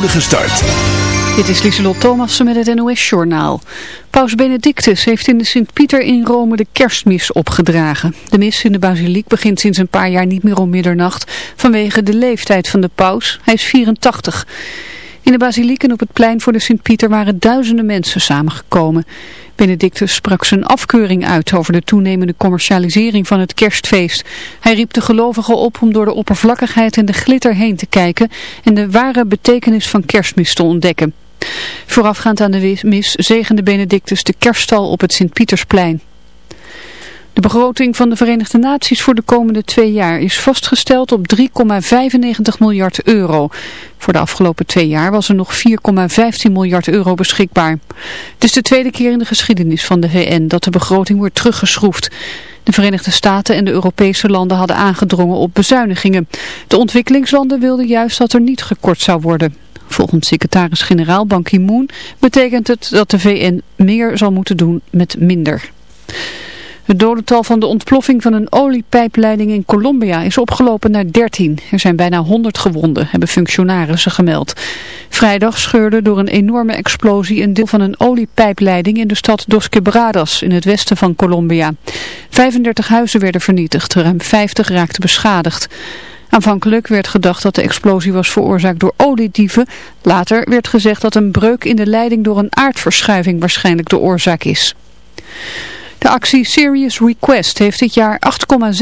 voorspoedige start. Dit is Lieselot Thomassen met het NOS-journaal. Paus Benedictus heeft in de Sint-Pieter in Rome de kerstmis opgedragen. De mis in de basiliek begint sinds een paar jaar niet meer om middernacht vanwege de leeftijd van de paus. Hij is 84. In de basiliek en op het plein voor de Sint-Pieter waren duizenden mensen samengekomen. Benedictus sprak zijn afkeuring uit over de toenemende commercialisering van het kerstfeest. Hij riep de gelovigen op om door de oppervlakkigheid en de glitter heen te kijken en de ware betekenis van kerstmis te ontdekken. Voorafgaand aan de mis zegende Benedictus de kerststal op het Sint-Pietersplein. De begroting van de Verenigde Naties voor de komende twee jaar is vastgesteld op 3,95 miljard euro. Voor de afgelopen twee jaar was er nog 4,15 miljard euro beschikbaar. Het is de tweede keer in de geschiedenis van de VN dat de begroting wordt teruggeschroefd. De Verenigde Staten en de Europese landen hadden aangedrongen op bezuinigingen. De ontwikkelingslanden wilden juist dat er niet gekort zou worden. Volgens secretaris-generaal Ban Ki-moon betekent het dat de VN meer zal moeten doen met minder. Het dodental van de ontploffing van een oliepijpleiding in Colombia is opgelopen naar 13. Er zijn bijna 100 gewonden, hebben functionarissen gemeld. Vrijdag scheurde door een enorme explosie een deel van een oliepijpleiding in de stad Dos Quebradas in het westen van Colombia. 35 huizen werden vernietigd, ruim 50 raakten beschadigd. Aanvankelijk werd gedacht dat de explosie was veroorzaakt door oliedieven. Later werd gezegd dat een breuk in de leiding door een aardverschuiving waarschijnlijk de oorzaak is. De actie Serious Request heeft dit jaar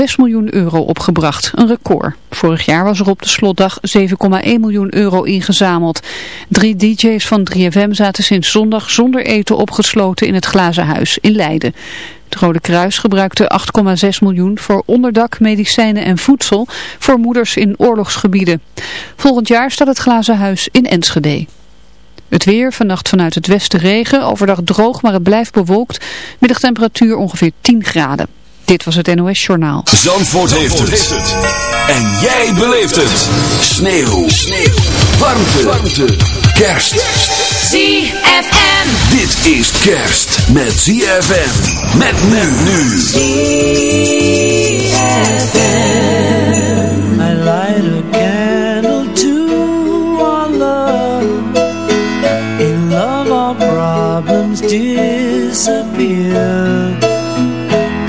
8,6 miljoen euro opgebracht. Een record. Vorig jaar was er op de slotdag 7,1 miljoen euro ingezameld. Drie DJ's van 3FM zaten sinds zondag zonder eten opgesloten in het Glazen Huis in Leiden. Het Rode Kruis gebruikte 8,6 miljoen voor onderdak, medicijnen en voedsel voor moeders in oorlogsgebieden. Volgend jaar staat het Glazen Huis in Enschede. Het weer, vannacht vanuit het westen regen, overdag droog, maar het blijft bewolkt. Middagtemperatuur ongeveer 10 graden. Dit was het NOS Journaal. Zandvoort, heeft, het. En jij beleeft het. Sneeuw. Sneeuw. Warmte. Warmte. Kerst. ZFM. Dit is kerst met ZFM. Met men nu. ZFM.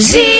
ZFM.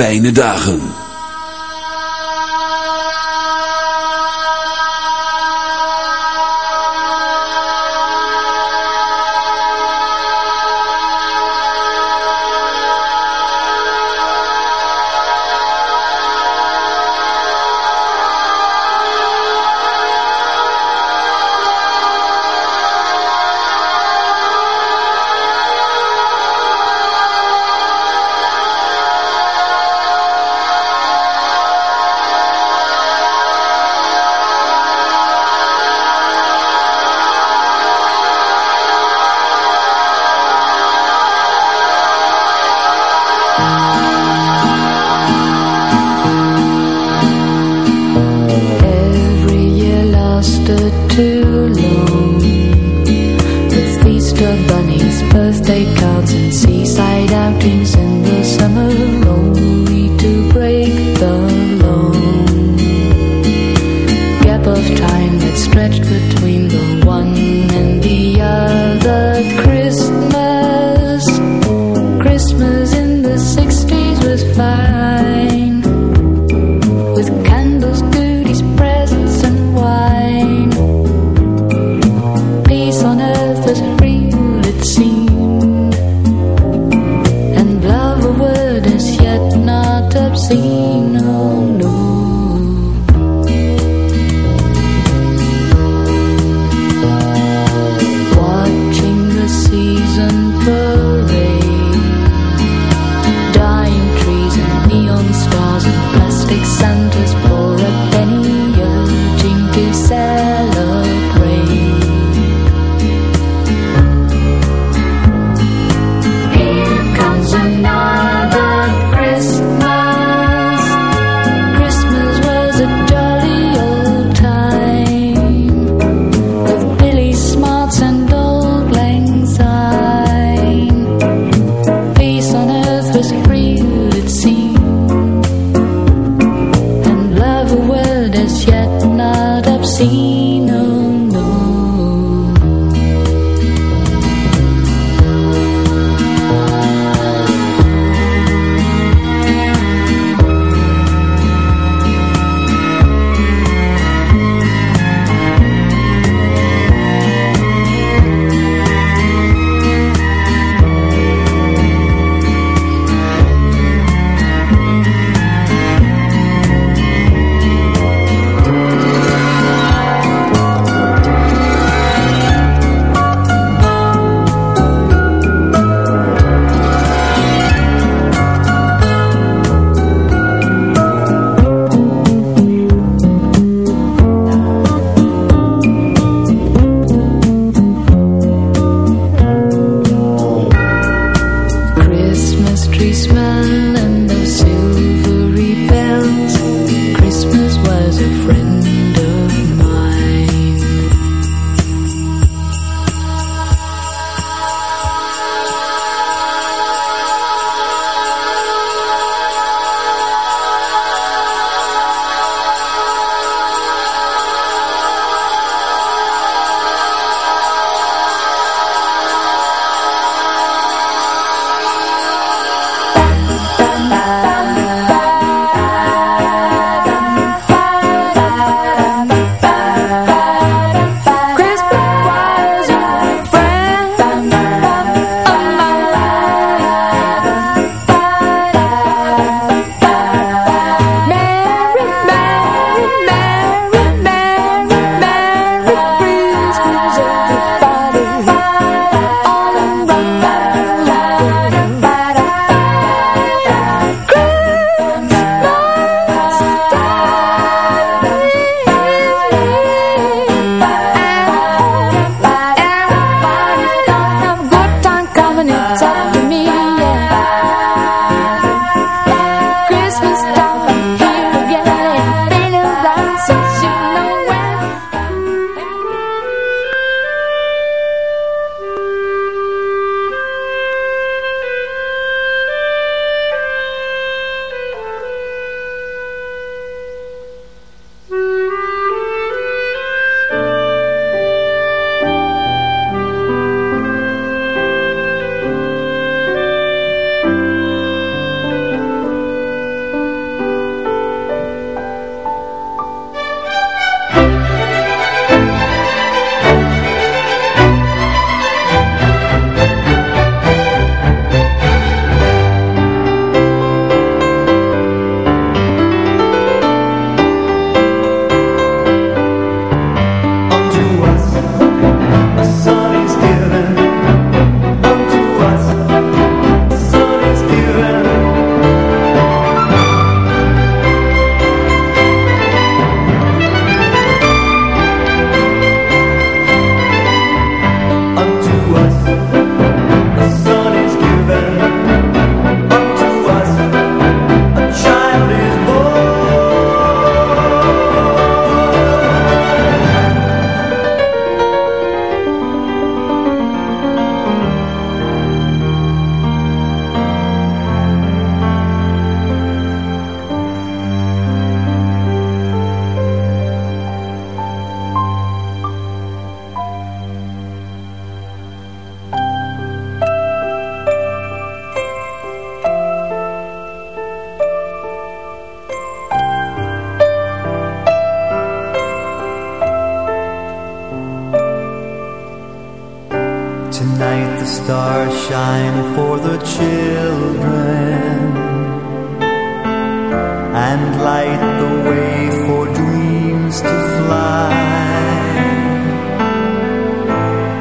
fijne dagen.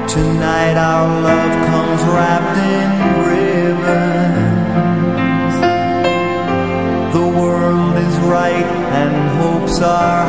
Tonight our love comes wrapped in ribbons. The world is right and hopes are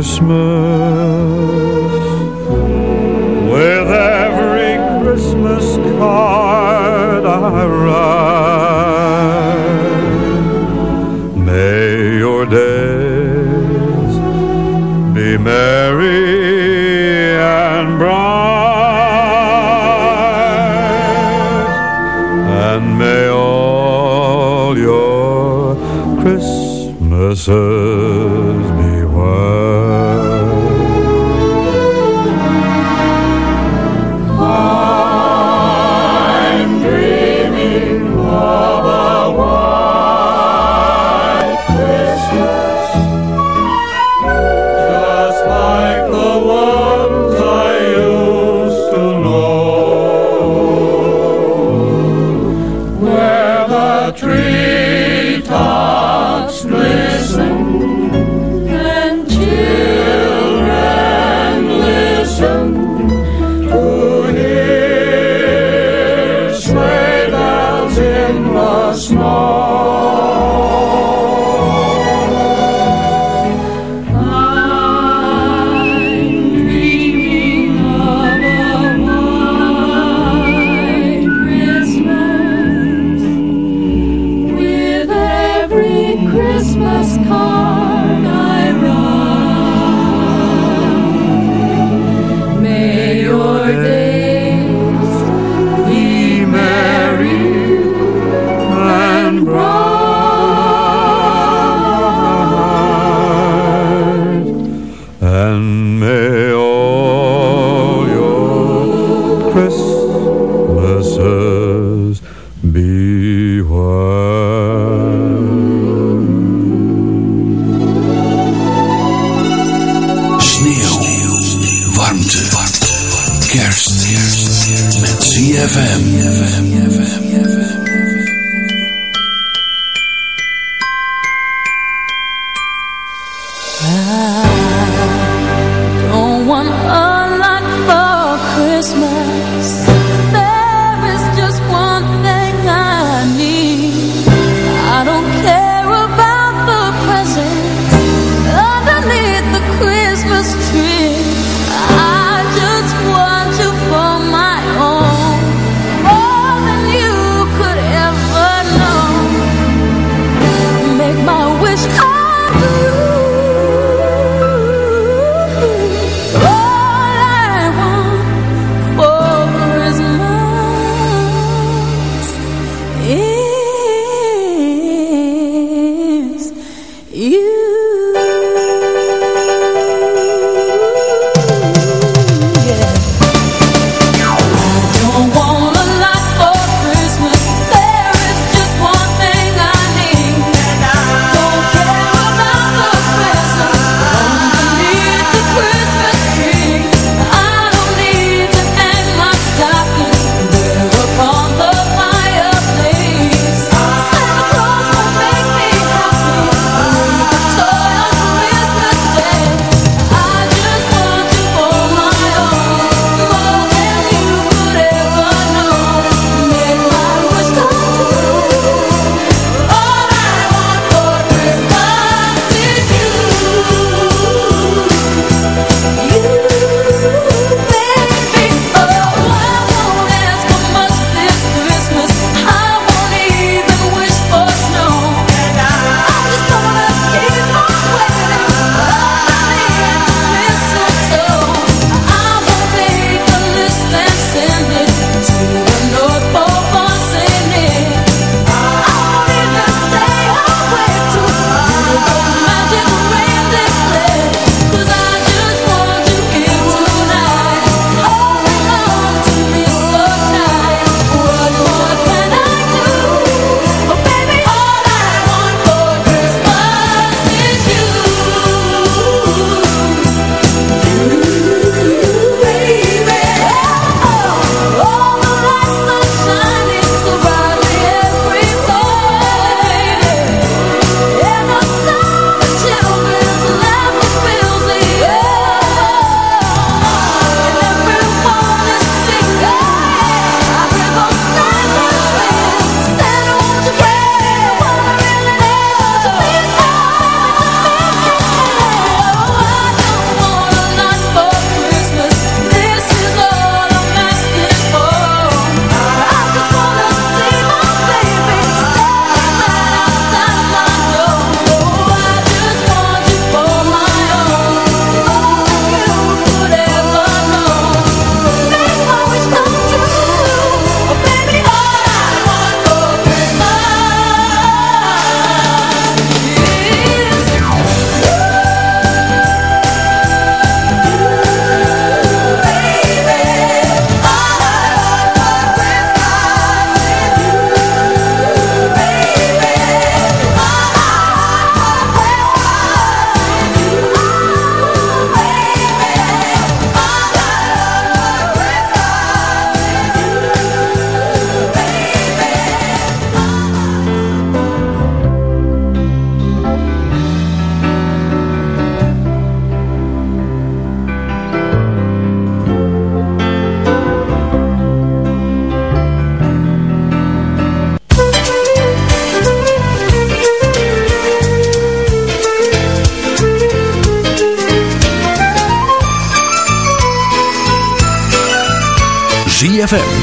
Christmas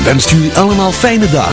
wenst jullie allemaal fijne dagen.